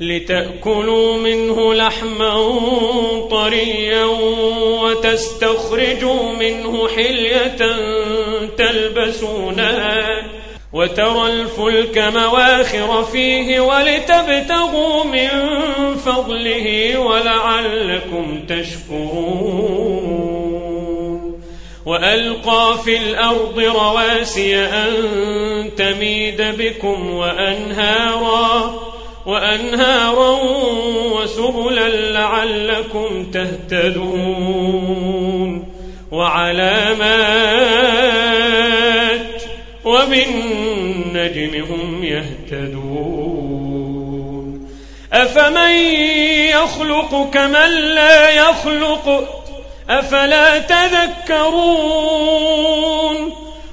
لتأكلوا منه لحما طريا وتستخرجوا منه حلية تلبسونها وترى الفلك مواخر فيه ولتبتغوا من فضله ولعلكم تشكرون. وألقى في الأرض رواسي أن تميد بكم وأنهارا وأنهارا وسبلا لعلكم تهتدون وعلامات وبالنجم هم يهتدون أفمن يخلق كمن لا يخلق أفلا تذكرون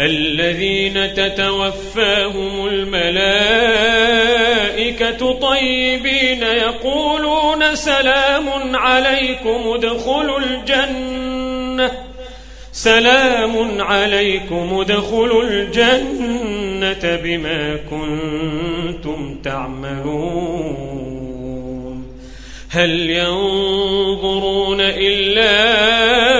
الذين تتوفاهم الملائكة طيبين يقولون سلام عليكم ادخلوا الجنة. سلام عليكم ادخلوا الجنة بما كنتم تعملون. هل ينظرون إلا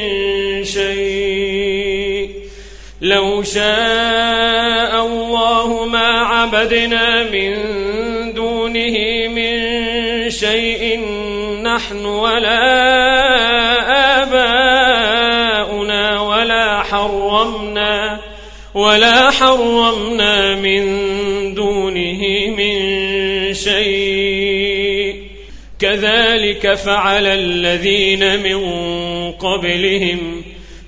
لو شاء الله ما عبدنا من دونه من شيء نحن ولا آباؤنا ولا حرمنا ولا حرمنا من دونه من شيء. كذلك فعل الذين من قبلهم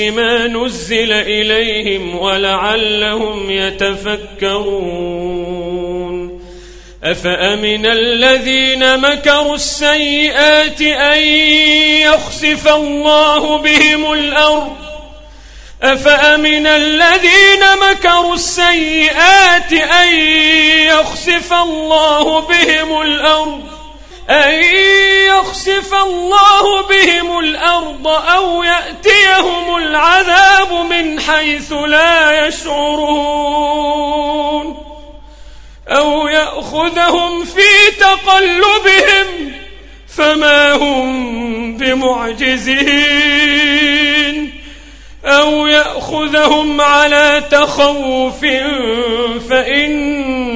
ما نزل إليهم ولعلهم يتفكرون. أفأمن الذين مكروا السيئات أن يخسف الله بهم الأرض؟ أفأمن الذين مكروا السيئات أن يخسف الله بهم الأرض؟ أن يخسف الله بهم الأرض أو يأتيهم العذاب من حيث لا يشعرون أو يأخذهم في تقلبهم فما هم بمعجزين أو يأخذهم على تخوف فإن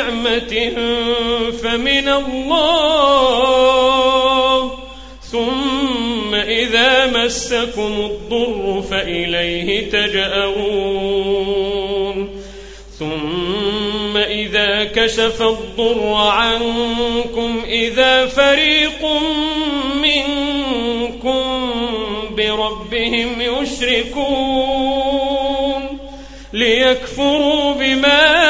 نعمة فمن الله. ثم إذا مسكم الضر فإليه تجأرون ثم إذا كشف الضر عنكم إذا فريق منكم بربهم يشركون. ليكفروا بما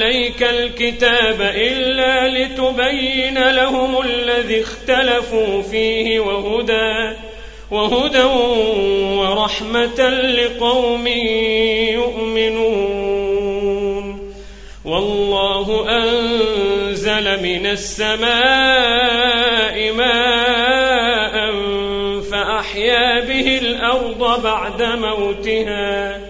عليك الكتاب إلا لتبين لهم الذي اختلفوا فيه وهدى وهدى ورحمة لقوم يؤمنون. والله أنزل من السماء ماء فأحيا به الأرض بعد موتها.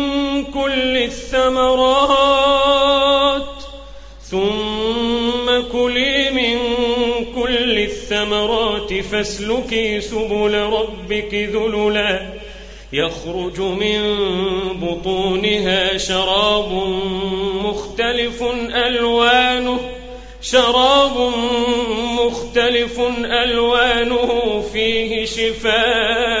كل الثمرات ثم كلي من كل الثمرات فاسلكي سبل ربك ذللا. يخرج من بطونها شراب مختلف ألوانه شراب مختلف ألوانه فيه شفاء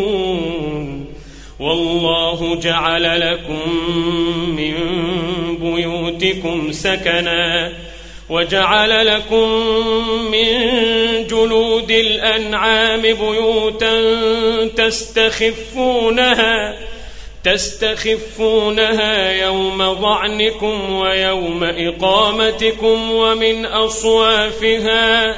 والله جعل لكم من بيوتكم سكناً وجعل لكم من جلود الأنعام بيوتا تستخفونها تستخفونها يوم ظعنكم ويوم إقامتكم ومن أصوافها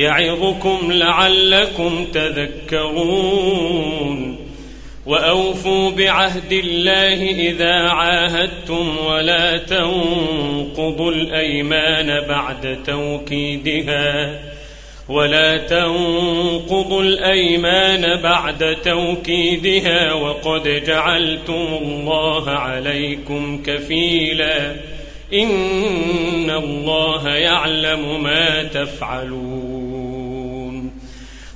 يعظكم لعلكم تذكرون وأوفوا بعهد الله إذا عاهدتم ولا تنقضوا الأيمان بعد توكيدها ولا تنقضوا الأيمان بعد توكيدها وقد جعلتم الله عليكم كفيلا ان الله يعلم ما تفعلون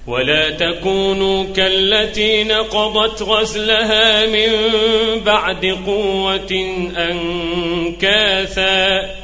ولا تكونوا كالتي نقضت غزلها من بعد قوه انكاثا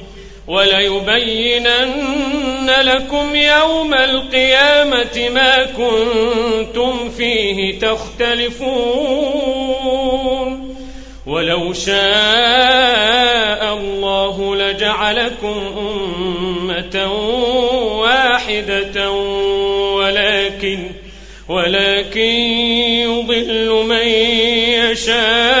وليبينن لكم يوم القيامة ما كنتم فيه تختلفون. ولو شاء الله لجعلكم أمة واحدة ولكن ولكن يضل من يشاء.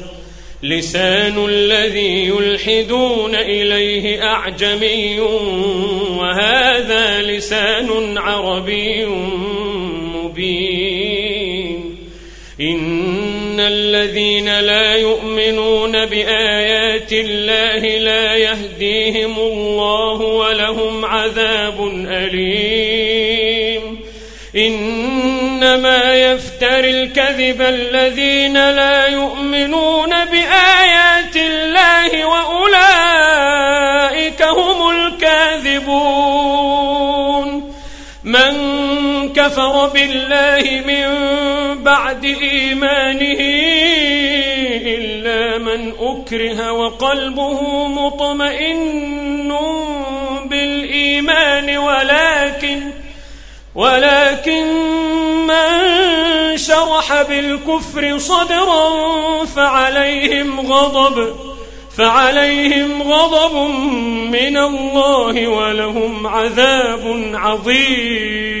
لسان الذي يلحدون إليه أعجمي وهذا لسان عربي مبين. إن الذين لا يؤمنون بآيات الله لا يهديهم الله ولهم عذاب أليم. إنما يفتر الكذب الذين لا يؤمنون كفر بالله من بعد إيمانه إلا من أكره وقلبه مطمئن بالإيمان ولكن ولكن من شرح بالكفر صدرا فعليهم غضب فعليهم غضب من الله ولهم عذاب عظيم.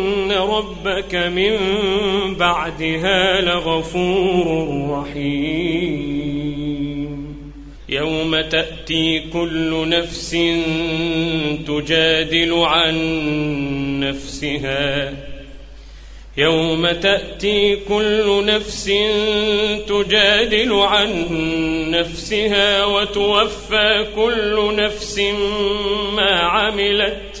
ربك من بعدها لغفور رحيم يوم تأتي كل نفس تجادل عن نفسها يوم تأتي كل نفس تجادل عن نفسها وتوفى كل نفس ما عملت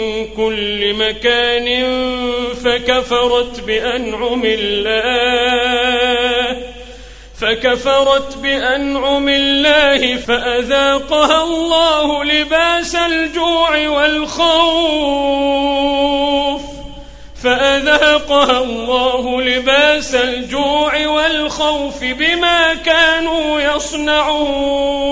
كل مكان فكفرت بأنعم الله فكفرت بأنعم الله فأذاقها الله لباس الجوع والخوف فأذاقها الله لباس الجوع والخوف بما كانوا يصنعون.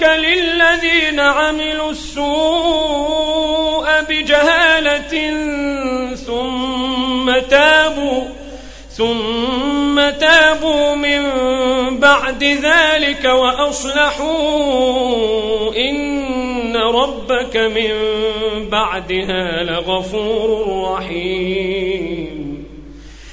ربك للذين عملوا السوء بجهالة ثم تابوا ثم تابوا من بعد ذلك وأصلحوا إن ربك من بعدها لغفور رحيم.